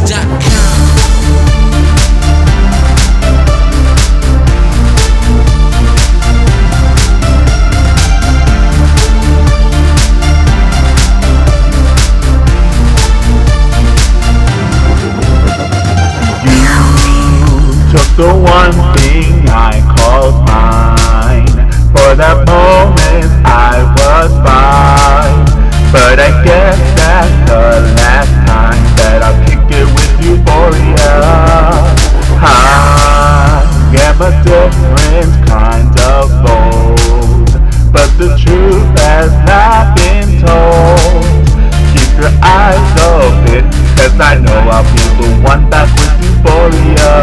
Records.com. The one thing I called mine for that moment I Cause I know I'll be the one that with euphoria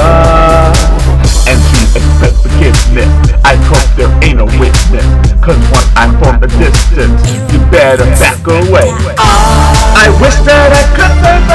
And to expect forgiveness I hope there ain't a witness. Cause when I'm from a distance You better back away. I wish that I could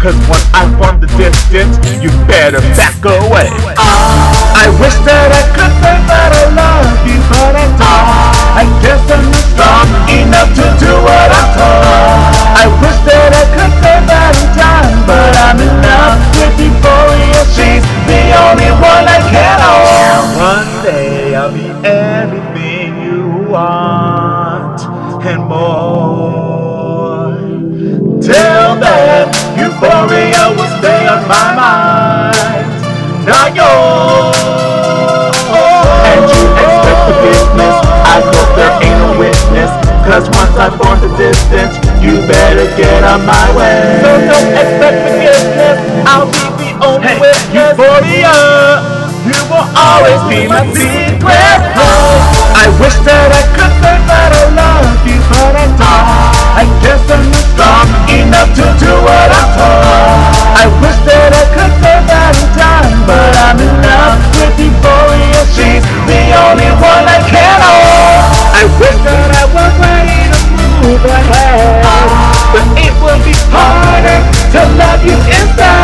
Cause when I'm from the distance, you better back away. I wish that I could say that I love you, but I don't. I guess I'm not strong enough to do what I'm told. I wish that I could say that I'm dying, but I'm in love with Euphoria. She's the only one I can hold. One day I'll be everything you want and more. Till then, Euphoria will stay on my mind, not yours. And you expect forgiveness. I hope there ain't no witness. Cause once I'm born the distance, you better get on my way. So don't expect forgiveness. I'll be the only hey, witness. Euphoria, you will always be my secret. I wish that I could Santa